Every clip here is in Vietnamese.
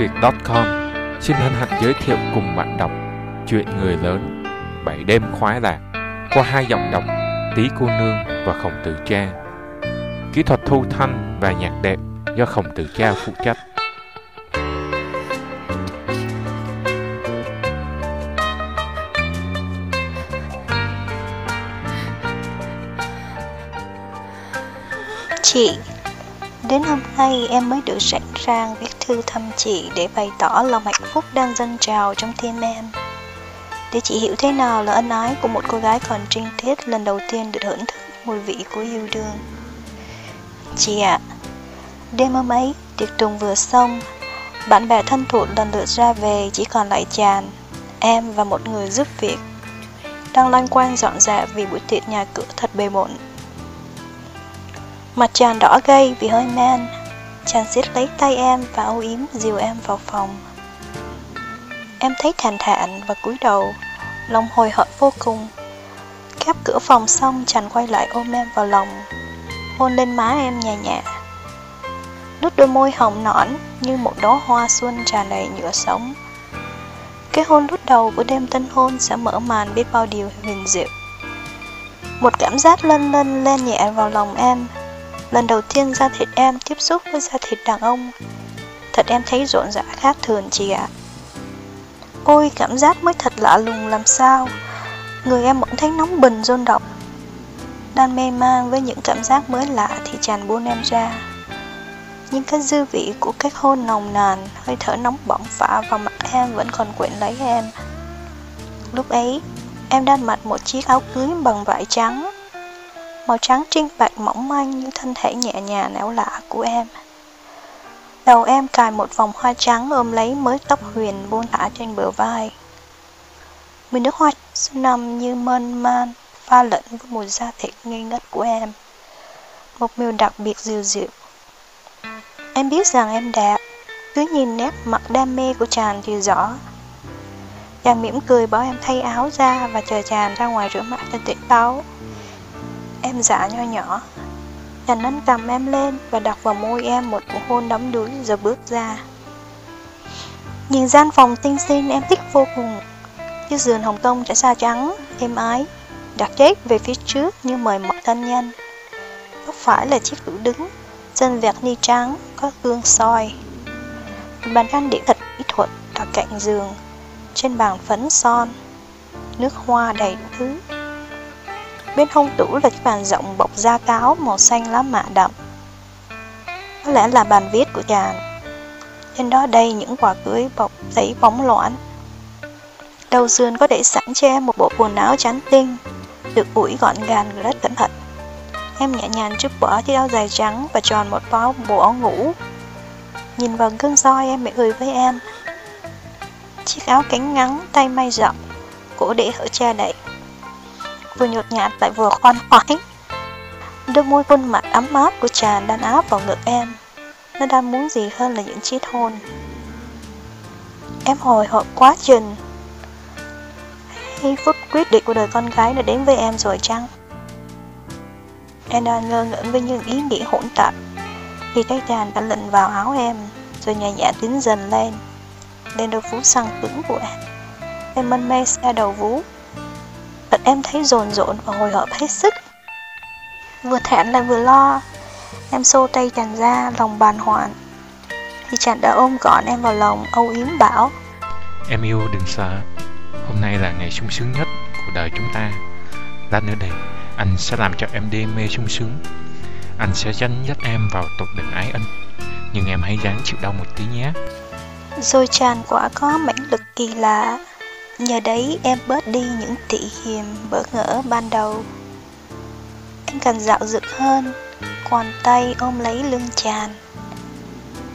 việt.com xin hân hạnh giới thiệu cùng bạn đọc Chuyện người lớn, Bảy đêm khoái lạc, qua hai giọng đọc Tí cô nương và Khổng tử cha. Kỹ thuật thu thanh và nhạc đẹp do Khổng tử cha phụ trách. Chị Đến hôm nay em mới được sẵn sàng viết thư thăm chị để bày tỏ lòng hạnh phúc đang dâng trào trong tim em. Để chị hiểu thế nào là ân ái của một cô gái còn trinh tiết lần đầu tiên được hưởng thức mùi vị của yêu đương. Chị ạ, đêm hôm ấy, tiệc tùng vừa xong, bạn bè thân thuộc lần lượt ra về chỉ còn lại chàng, em và một người giúp việc. Đang loanh quanh dọn dẹp vì buổi tiệc nhà cửa thật bề bộn Mặt chàng đỏ gay vì hơi men Chàng siết lấy tay em và âu yếm dìu em vào phòng. Em thấy thản thản và cúi đầu, Lòng hồi hộp vô cùng. Khép cửa phòng xong, chàng quay lại ôm em vào lòng, Hôn lên má em nhẹ nhẹ. Nút đôi môi hồng nõn Như một đóa hoa xuân tràn đầy nhựa sống. Cái hôn lúc đầu của đêm tân hôn Sẽ mở màn biết bao điều huyền diệu. Một cảm giác lân lân lên nhẹ vào lòng em Lần đầu tiên da thịt em tiếp xúc với da thịt đàn ông. Thật em thấy rộn rã khác thường chị ạ. Ôi, cảm giác mới thật lạ lùng làm sao. Người em bỗng thấy nóng bừng rôn động Đang mê man với những cảm giác mới lạ thì tràn buôn em ra. Nhưng cái dư vị của cái hôn nồng nàn, Hơi thở nóng bỏng phả vào mặt em vẫn còn quyện lấy em. Lúc ấy, em đang mặc một chiếc áo cưới bằng vải trắng màu trắng trinh bạch mỏng manh như thân thể nhẹ nhàng nẻo lạ của em. Đầu em cài một vòng hoa trắng ôm lấy mới tóc huyền buông thả trên bờ vai. Mùi nước hoa nằm như mơn man, pha lẫn với mùi da thịt ngây ngất của em. Một mùi đặc biệt dịu dịu. Em biết rằng em đẹp, cứ nhìn nét mặt đam mê của chàng thì rõ. Chàng mỉm cười bảo em thay áo ra và chờ chàng ra ngoài rửa mặt cho tỉnh táo. Em giả nho nhỏ. Chàng nâng cầm em lên và đặt vào môi em một hôn đắm đuối rồi bước ra. Nhìn gian phòng tinh xinh em thích vô cùng. Chiếc giường hồng tông trải sa trắng, êm ái Đặt chết về phía trước như mời mọi thân nhân. Góc phải là chiếc tủ đứng Chân vẹt ni trắng, có gương soi. Bàn ăn điện thật kỹ thuật đặt cạnh giường Trên bàn phấn son Nước hoa đầy thứ. Bên hông tủ là chiếc bàn rộng bọc da cáo màu xanh lá mạ đậm. Có lẽ là bàn viết của chàng. Trên đó đây những quả cưới bọc giấy bóng loãng. Đầu giường có để sẵn che một bộ quần áo trắng tinh, được ủi gọn gàng rất cẩn thận. Em nhẹ nhàng chút bỏ chiếc áo dài trắng và tròn một bó bộ áo ngủ. Nhìn vào gương soi em mẹ cười với em. Chiếc áo cánh ngắn, tay may rộng, cổ để hở che đậy vừa nhột nhạt lại vừa khoan khoái. Đôi môi khuôn mặt ấm áp của chàng đang áp vào ngực em. Nó đang muốn gì hơn là những chiếc hôn. Em hồi hộp quá chừng. Hay phút quyết định của đời con gái đã đến với em rồi chăng? Em đang ngơ ngẩn với những ý nghĩ hỗn tạp Thì cái chàng đã lệnh vào áo em, Rồi nhẹ nhẹ tiến dần lên Lên đôi vú săn cứng của em Em mân mê xe đầu vú Thật em thấy rồn rộn và hồi hộp hết sức. Vừa thẹn lại vừa lo Em xô tay chàng ra lòng bàn hoàn Thì chàng đã ôm gọn em vào lòng âu yếm bảo Em yêu đừng sợ Hôm nay là ngày sung sướng nhất của đời chúng ta. Lát nữa đây Anh sẽ làm cho em đê mê sung sướng. Anh sẽ dẫn dắt em vào tục định ái ân. Nhưng em hãy ráng chịu đau một tí nhé. Rồi chàng quả có mãnh lực kỳ lạ Nhờ đấy em bớt đi những tị hiềm bỡ ngỡ ban đầu. Em cần dạo dực hơn Quòn tay ôm lấy lưng chàng.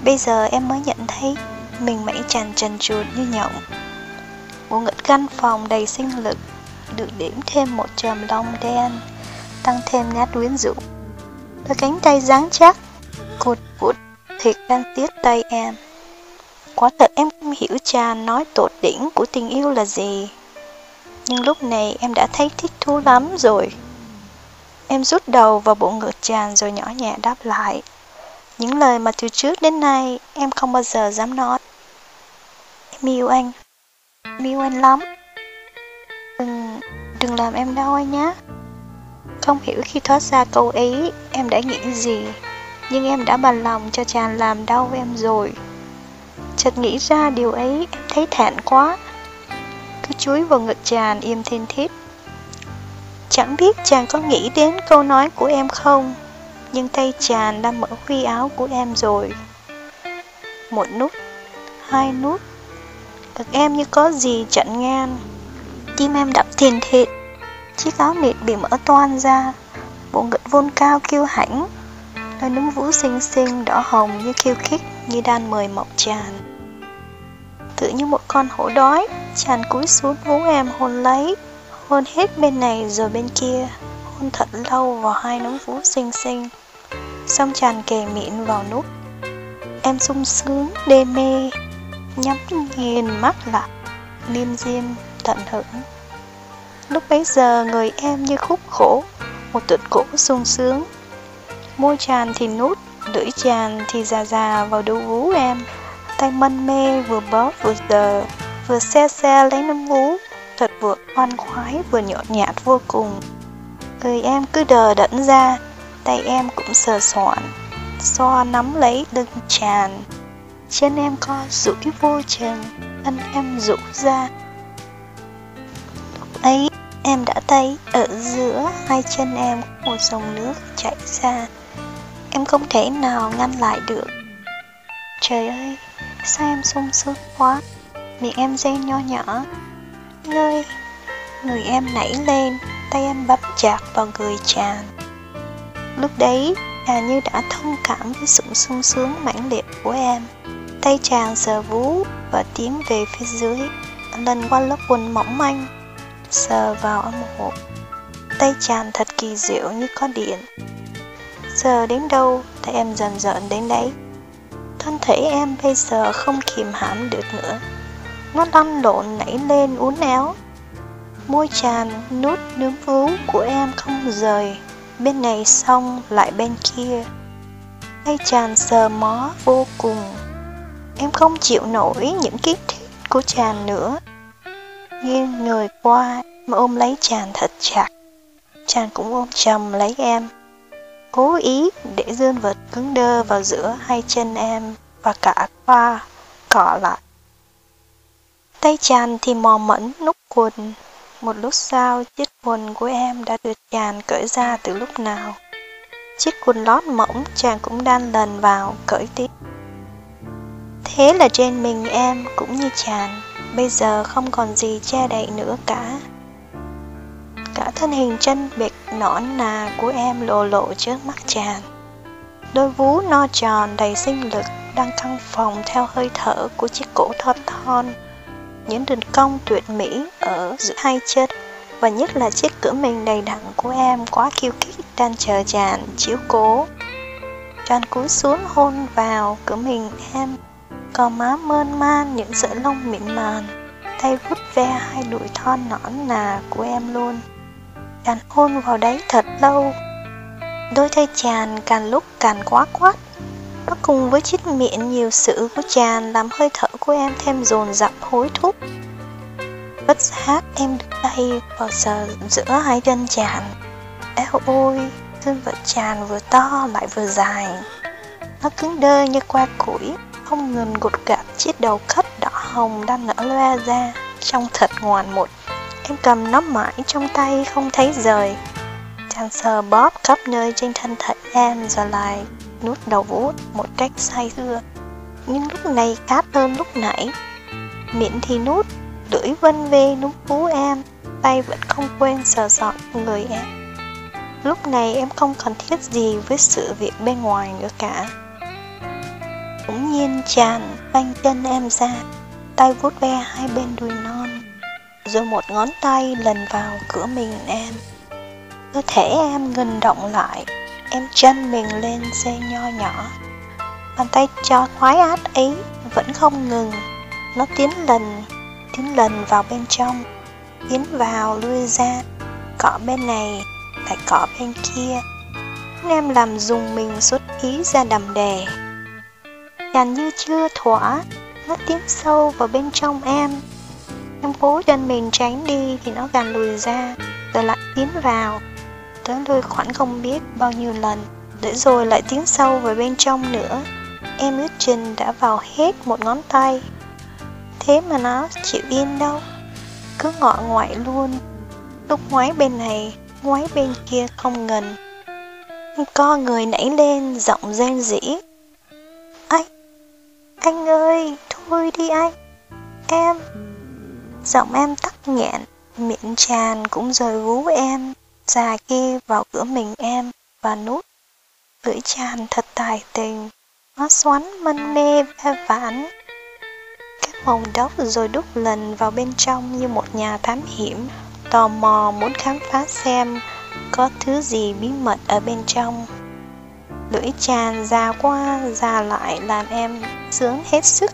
Bây giờ em mới nhận thấy Mình mãi chàng trần chuột như nhộng. Bộ ngực căn phòng đầy sinh lực, Được điểm thêm một chòm lông đen, Tăng thêm nét quyến rũ. Đôi cánh tay dáng chắc, Cụt cụt Thiệt đang tiết tay em. Quả thật em không hiểu cha nói tột đỉnh của tình yêu là gì. Nhưng lúc này em đã thấy thích thú lắm rồi. Em rút đầu vào bộ ngực chàng rồi nhỏ nhẹ đáp lại. Những lời mà từ trước đến nay em không bao giờ dám nói. Em yêu anh. Em yêu anh lắm. Đừng, đừng làm em đau anh nhé. Không hiểu khi thoát ra câu ấy em đã nghĩ gì, nhưng em đã bằng lòng cho chàng làm đau em rồi. Chợt nghĩ ra điều ấy em thấy thẹn quá. Cứ chuối vào ngực chàng im thiên thiết. Chẳng biết chàng có nghĩ đến câu nói của em không, nhưng tay chàng đã mở huy áo của em rồi. Một nút, hai nút, ngực em như có gì chặn ngang. Tim em đập thiền thịt, chiếc áo nịt bị mở toan ra, bộ ngực vôn cao kiêu hãnh, đôi núm vú xinh xinh đỏ hồng như khiêu khích như đang mời mọc chàng. Tự như một con hổ đói, chàng cúi xuống vú em hôn lấy, hôn hết bên này rồi bên kia, hôn thật lâu vào hai nấm vú xinh xinh. Xong chàng kề miệng vào nút. Em sung sướng, đê mê, nhắm nghiền mắt lại, liêm diêm, tận hưởng. Lúc bấy giờ người em như khúc khổ, một tuyệt cổ sung sướng. Môi chàng thì nút, lưỡi chàng thì già già vào đầu vú em. Tay mân mê vừa bóp vừa giờ, vừa xe xe lấy nấm vú, thật vừa khoan khoái vừa nhộn nhạt vô cùng. Người em cứ đờ đẫn ra, tay em cũng sờ soạn, so nắm lấy lưng tràn Chân em co rũi vô chừng, thân em rũ ra. Lúc ấy em đã thấy ở giữa hai chân em một dòng nước chảy ra. Em không thể nào ngăn lại được. Trời ơi, sao em sung sướng quá. Miệng em rên nho nhỏ. Ngươi, người em nảy lên, tay em bắp chặt vào người chàng. Lúc đấy, chàng như đã thông cảm với sự sung sướng mãnh liệt của em. Tay chàng sờ vú và tiến về phía dưới, lần qua lớp quần mỏng manh, sờ vào âm hộ. Tay chàng thật kỳ diệu như có điện giờ đến đâu, thì em dần dần đến đấy. Thân thể em bây giờ không kìm hãm được nữa. Nó lăn lộn nảy lên uốn éo. Môi tràn nút nướng vú của em không rời bên này xong lại bên kia. Tay tràn sờ mó vô cùng. Em không chịu nổi những kích thích của chàng nữa. Nghiêng người qua mà ôm lấy chàng thật chặt. Chàng cũng ôm chầm lấy em. Cố ý để dương vật cứng đơ vào giữa hai chân em và cả qua cọ lại. Tay chàng thì mò mẫn nút quần một lúc sau, chiếc quần của em đã được chàng cởi ra từ lúc nào. Chiếc quần lót mỏng chàng cũng đang lần vào, cởi tiếp. Thế là trên mình em cũng như chàng, bây giờ không còn gì che đậy nữa cả. Cả thân hình chân bệt nõn nà của em lộ lộ trước mắt chàng. Đôi vú no tròn đầy sinh lực đang căng phòng theo hơi thở của chiếc cổ thon thon những đường cong tuyệt mỹ ở giữa hai chân và nhất là chiếc cửa mình đầy đặn của em quá khiêu khích đang chờ chàng chiếu cố. Chàng cúi xuống hôn vào cửa mình em, còn má mơn man những sợi lông mịn màng, tay vút ve hai đùi thon nõn nà của em luôn. Chàng hôn vào đấy thật lâu, đôi tay chàng càng lúc càng quá quát nó cùng với chiếc miệng nhiều sự của chàng làm hơi thở của em thêm dồn dập hối thúc. Bất giác em đưa tay vào sờ giữa hai chân chàng. Eo ôi, thân vật chàng vừa to lại vừa dài. Nó cứng đơ như qua củi, không ngừng gột gạt chiếc đầu khất đỏ hồng đang nở loe ra, trong thật ngoan một. Em cầm nó mãi trong tay không thấy rời. Chàng sờ bóp khắp nơi trên thân thể em rồi lại nuốt đầu vũ một cách say sưa. Nhưng lúc này khác hơn lúc nãy. Miệng thì nút, lưỡi vân vê núm vú em, tay vẫn không quên sờ dọn người em. Lúc này em không cần thiết gì với sự việc bên ngoài nữa cả. bỗng nhiên chàng banh chân em ra, tay vuốt ve hai bên đùi nó rồi một ngón tay lần vào cửa mình em. Cơ thể em ngừng động lại, Em chân mình lên xe nho nhỏ. Bàn tay cho khoái át ấy Vẫn không ngừng. Nó tiến lần Tiến lần vào bên trong Tiến vào lui ra. Cọ bên này Lại cọ bên kia. Em làm dùng mình xuất ý ra đầm đề Chàng như chưa thỏa Nó tiến sâu vào bên trong em. Em cố chân mình tránh đi thì nó càng lùi ra, rồi lại tiến vào. Tới lùi khoảng không biết bao nhiêu lần, để rồi lại tiến sâu vào bên trong nữa. Em ước chừng đã vào hết một ngón tay. Thế mà nó chịu yên đâu, cứ ngọ ngoại luôn. Lúc ngoái bên này, ngoái bên kia không ngần. Co người nảy lên giọng rên rỉ. Anh, anh ơi, thôi đi anh, em. Giọng em tắt nghẹn, miệng tràn cũng rời vú em, già kia vào cửa mình em và nút. Lưỡi tràn thật tài tình, nó xoắn mân mê ve vãn. Các mồng đốc rồi đúc lần vào bên trong như một nhà thám hiểm, tò mò muốn khám phá xem có thứ gì bí mật ở bên trong. Lưỡi tràn ra qua ra lại làm em sướng hết sức.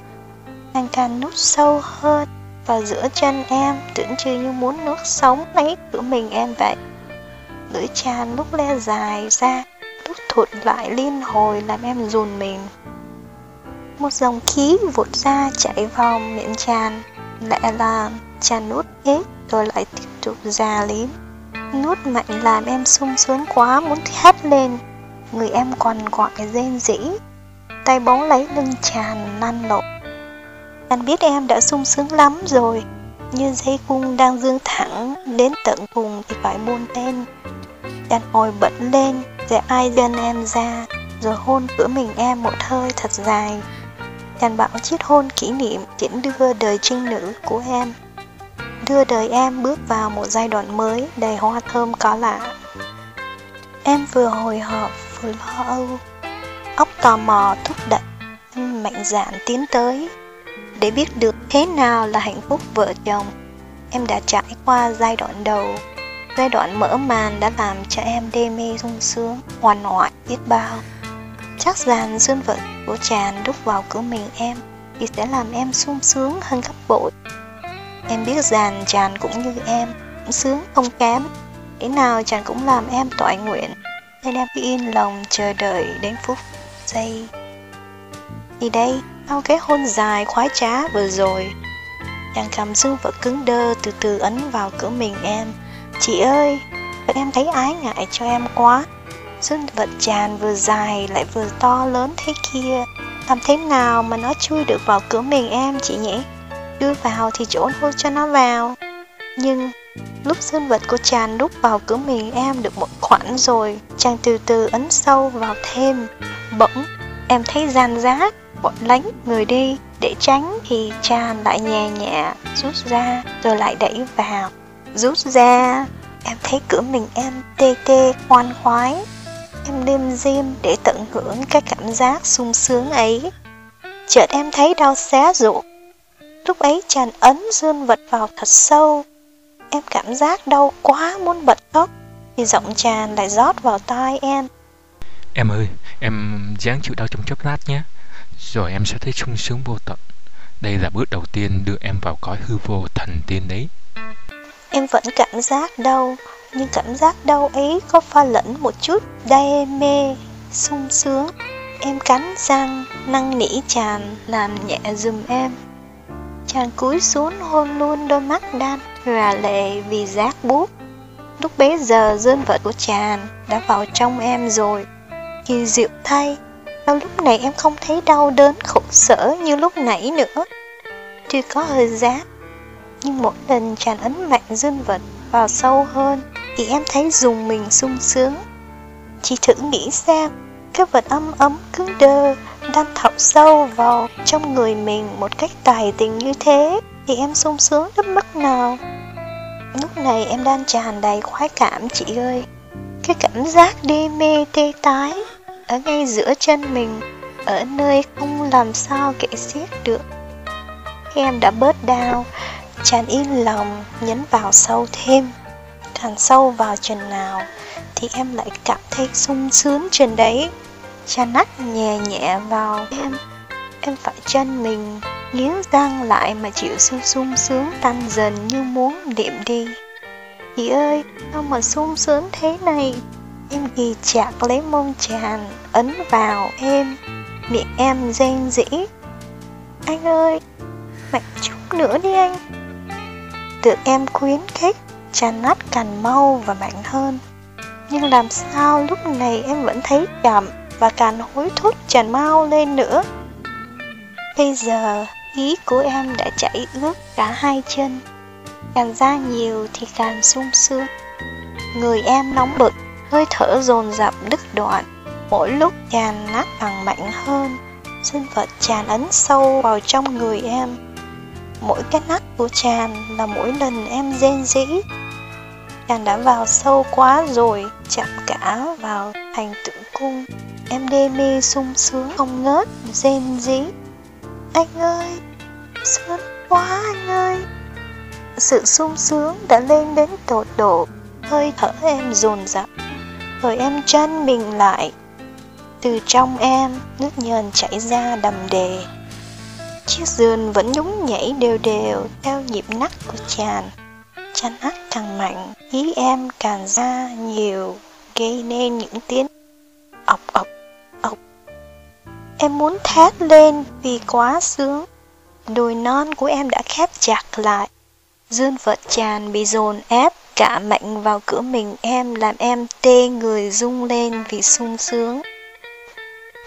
đang càng nút sâu hơn vào giữa chân em tưởng chừng như muốn nước sống lấy của mình em vậy. Lưỡi tràn lúc le dài ra, lúc thụt lại liên hồi làm em rùn mình. Một dòng khí vụt ra chạy vào miệng tràn, lại là tràn nuốt hết rồi lại tiếp tục già lím, Nuốt mạnh làm em sung sướng quá muốn hét lên, người em quằn gọi rên rỉ, tay bóng lấy lưng tràn lăn lộn. Anh biết em đã sung sướng lắm rồi, như dây cung đang dương thẳng, đến tận cùng thì phải buông tên. Chàng hồi bận lên, để ai đơn em ra, rồi hôn cửa mình em một hơi thật dài. Chàng bảo chiếc hôn kỷ niệm tiễn đưa đời trinh nữ của em. Đưa đời em bước vào một giai đoạn mới đầy hoa thơm có lạ. Em vừa hồi hộp vừa lo âu, óc tò mò thúc đẩy, mạnh dạn tiến tới để biết được thế nào là hạnh phúc vợ chồng. Em đã trải qua giai đoạn đầu, giai đoạn mở màn đã làm cho em đê mê sung sướng, hoàn ngoại biết bao. Chắc rằng duyên vật của chàng đúc vào cửa mình em thì sẽ làm em sung sướng hơn gấp bội. Em biết rằng chàng cũng như em, cũng sướng không kém. Thế nào chàng cũng làm em toại nguyện, nên em cứ yên lòng chờ đợi đến phút giây. Thì đây, sau cái hôn dài khoái trá vừa rồi Chàng cầm dương vật cứng đơ từ từ ấn vào cửa mình em. Chị ơi, em thấy ái ngại cho em quá. Dương vật tràn vừa dài lại vừa to lớn thế kia. Làm thế nào mà nó chui được vào cửa mình em chị nhỉ? Đưa vào thì chỗ thôi cho nó vào. Nhưng lúc dương vật của chàng đút vào cửa mình em được một khoảng rồi Chàng từ từ ấn sâu vào thêm. Bỗng em thấy gian rát bọn lánh người đi, để tránh thì Chan lại nhẹ nhẹ rút ra, rồi lại đẩy vào. Rút ra, em thấy cửa mình em tê tê, khoan khoái. Em đêm diêm để tận hưởng cái cảm giác sung sướng ấy. Chợt em thấy đau xé ruột. Lúc ấy tràn ấn dương vật vào thật sâu. Em cảm giác đau quá, muốn bật khóc, thì giọng tràn lại rót vào tai em. Em ơi, em dáng chịu đau trong chốc lát nhé rồi em sẽ thấy sung sướng vô tận. Đây là bước đầu tiên đưa em vào cõi hư vô thành tiên đấy. Em vẫn cảm giác đau, nhưng cảm giác đau ấy có pha lẫn một chút đay mê, sung sướng. Em cắn răng, năng nỉ chàng làm nhẹ dùm em. Chàng cúi xuống hôn luôn đôi mắt đan, và lệ vì giác bút. Lúc bấy giờ dương vật của chàng đã vào trong em rồi. Kỳ diệu thay, vào lúc này em không thấy đau đớn khổ sở như lúc nãy nữa. Chưa có hơi giá Nhưng mỗi lần tràn ấn mạnh dương vật vào sâu hơn Thì em thấy dùng mình sung sướng. Chỉ thử nghĩ xem, Cái vật âm ấm cứng đơ, Đang thọc sâu vào trong người mình một cách tài tình như thế Thì em sung sướng đến mức nào? Lúc này em đang tràn đầy khoái cảm chị ơi. Cái cảm giác đê mê tê tái ở ngay giữa chân mình, ở nơi không làm sao kể xiết được. Em đã bớt đau, chàng yên lòng nhấn vào sâu thêm. Càng sâu vào chân nào, thì em lại cảm thấy sung sướng trên đấy. Chàng nắt nhẹ nhẹ vào em, em phải chân mình nghiến răng lại mà chịu sự sung sướng tan dần như muốn điểm đi. Chị ơi, sao mà sung sướng thế này? Em ghi chặt lấy mông chàng, ấn vào em, miệng em rên rỉ. Anh ơi, mạnh chút nữa đi anh. Được em khuyến khích, chàng nát càng mau và mạnh hơn. Nhưng làm sao lúc này em vẫn thấy chậm và càng hối thúc chàng mau lên nữa. Bây giờ, ý của em đã chảy ướt cả hai chân. Càng ra nhiều thì càng sung sướng. Người em nóng bực, hơi thở dồn dập đứt đoạn. Mỗi lúc chàng nát càng mạnh hơn, sinh vật chàng ấn sâu vào trong người em. Mỗi cái nát của chàng là mỗi lần em rên rỉ. Chàng đã vào sâu quá rồi, chạm cả vào thành tử cung. Em đê mê sung sướng không ngớt, rên rỉ. Anh ơi, sướng quá anh ơi. Sự sung sướng đã lên đến tột độ, hơi thở em dồn dập. Rồi em chân mình lại, từ trong em nước nhờn chảy ra đầm đề. Chiếc giường vẫn nhúng nhảy đều đều theo nhịp nắc của chàng. Chăn hắt càng mạnh, ý em càng ra nhiều, gây nên những tiếng ọc ọc ọc. Em muốn thét lên vì quá sướng. Đôi non của em đã khép chặt lại. Dương vật chàng bị dồn ép cả mạnh vào cửa mình em làm em tê người rung lên vì sung sướng.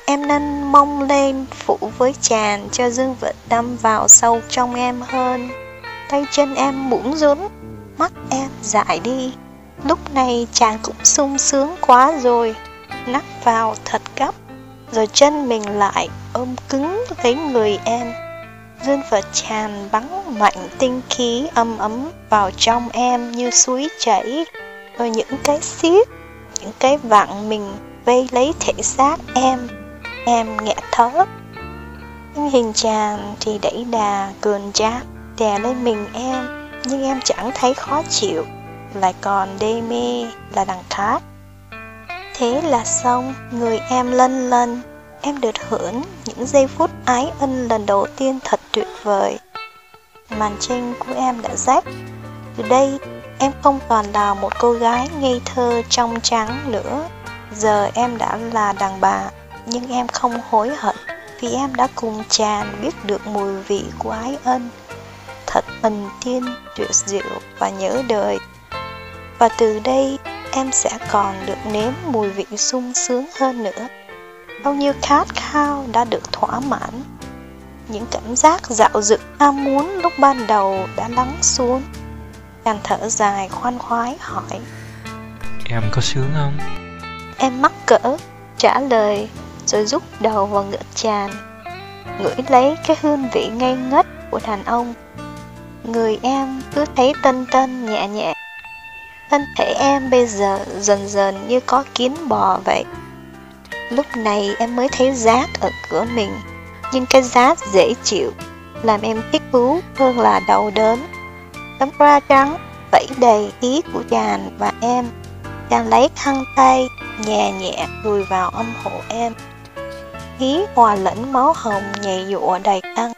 Em nâng mông lên phụ với chàng cho dương vật đâm vào sâu trong em hơn. Tay chân em bủng rốn, mắt em dại đi. Lúc này chàng cũng sung sướng quá rồi, nắp vào thật gấp, rồi chân mình lại ôm cứng lấy người em. Dương vật tràn bắn mạnh tinh khí âm ấm vào trong em như suối chảy, rồi những cái xiết, những cái vặn mình vây lấy thể xác em Em nghẹt thở Nhưng hình chàng thì đẩy đà, cường chát Đè lên mình em, Nhưng em chẳng thấy khó chịu. Lại còn đê mê là đằng khác. Thế là xong, Người em lân lân. Em được hưởng những giây phút ái ân lần đầu tiên thật tuyệt vời. Màn tranh của em đã rách. Từ đây, em không còn là một cô gái ngây thơ trong trắng nữa. Giờ em đã là đàn bà nhưng em không hối hận vì em đã cùng chàng biết được mùi vị của ái ân. Thật bình tiên tuyệt diệu và nhớ đời. Và từ đây em sẽ còn được nếm mùi vị sung sướng hơn nữa. Bao nhiêu khát khao đã được thỏa mãn. Những cảm giác dạo dực ham muốn lúc ban đầu đã lắng xuống. Chàng thở dài khoan khoái hỏi em có sướng không? Em mắc cỡ trả lời rồi rút đầu vào ngựa tràn, ngửi lấy cái hương vị ngây ngất của đàn ông. Người em cứ thấy tân tân nhẹ nhẹ. Thân thể em bây giờ dần dần như có kiến bò vậy. Lúc này em mới thấy rát ở cửa mình, nhưng cái rát dễ chịu, làm em thích thú hơn là đau đớn. Tấm bra trắng vẫy đầy ý của chàng và em. Chàng lấy khăn tay, nhẹ nhẹ vùi vào âm hộ em khí hòa lẫn máu hồng nhạy dụa đầy căng.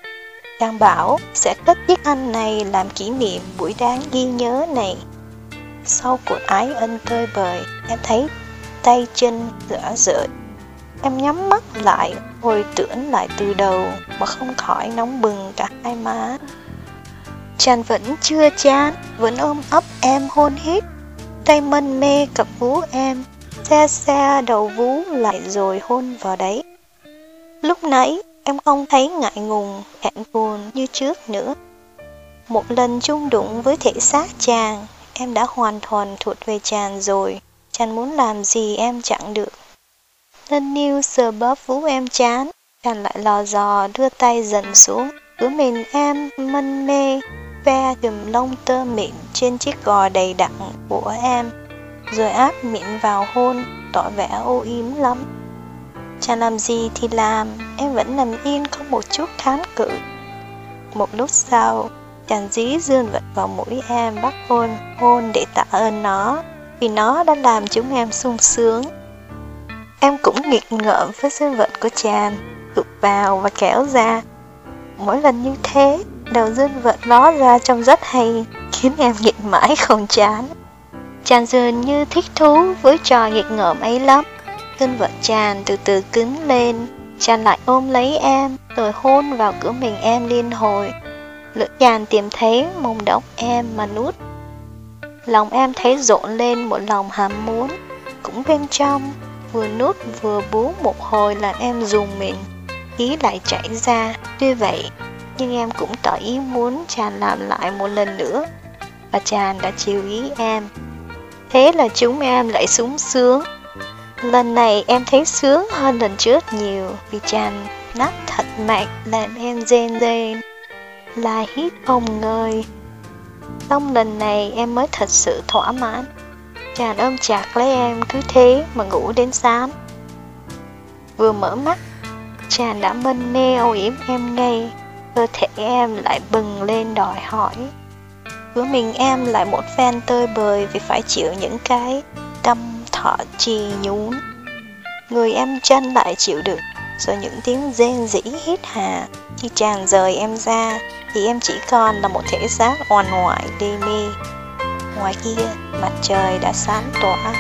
Đang bảo sẽ cất chiếc anh này làm kỷ niệm buổi đáng ghi nhớ này. Sau cuộc ái ân tơi bời, em thấy tay chân rã rượi, Em nhắm mắt lại, hồi tưởng lại từ đầu mà không khỏi nóng bừng cả hai má. Chàng vẫn chưa chán, vẫn ôm ấp em hôn hít. Tay mân mê cặp vú em, xe xe đầu vú lại rồi hôn vào đấy. Lúc nãy em không thấy ngại ngùng, hẹn buồn như trước nữa. Một lần chung đụng với thể xác chàng, em đã hoàn toàn thuộc về chàng rồi. Chàng muốn làm gì em chẳng được. Nên Niu sờ bóp vú em chán, chàng lại lò dò đưa tay dần xuống. Cứ mình em mân mê, ve chùm lông tơ mịn trên chiếc gò đầy đặn của em, rồi áp miệng vào hôn, tỏ vẻ ô yếm lắm. Chàng làm gì thì làm, em vẫn nằm yên không một chút kháng cự. Một lúc sau, chàng dí dương vật vào mũi em bắt hôn, hôn để tạ ơn nó, vì nó đã làm chúng em sung sướng. Em cũng nghịch ngợm với dương vật của chàng, tụt vào và kéo ra. Mỗi lần như thế, đầu dương vật nó ra trông rất hay, khiến em nghiện mãi không chán. Chàng dường như thích thú với trò nghịch ngợm ấy lắm. Thân vợ chàng từ từ cứng lên, Chàng lại ôm lấy em, rồi hôn vào cửa mình em liên hồi. Lưỡi chàng tìm thấy mông đốc em mà nuốt. Lòng em thấy rộn lên một lòng hàm muốn, cũng bên trong, vừa nuốt vừa bú một hồi là em dùng mình, ý lại chảy ra. Tuy vậy, nhưng em cũng tỏ ý muốn chàng làm lại một lần nữa, và chàng đã chiều ý em. Thế là chúng em lại súng sướng. Lần này em thấy sướng hơn lần trước nhiều vì chàng nắp thật mạnh làm em rên rên, là hít ông ngơi. Xong lần này em mới thật sự thỏa mãn. Chàng ôm chặt lấy em cứ thế mà ngủ đến sáng. Vừa mở mắt, chàng đã mân mê âu yếm em ngay, cơ thể em lại bừng lên đòi hỏi. Cứ mình em lại một phen tơi bời vì phải chịu những cái đâm họ trì nhún. Người em chân lại chịu được, rồi những tiếng rên rỉ hít hà. Khi chàng rời em ra, thì em chỉ còn là một thể xác oan ngoại đi mi. Ngoài kia, mặt trời đã sáng tỏa.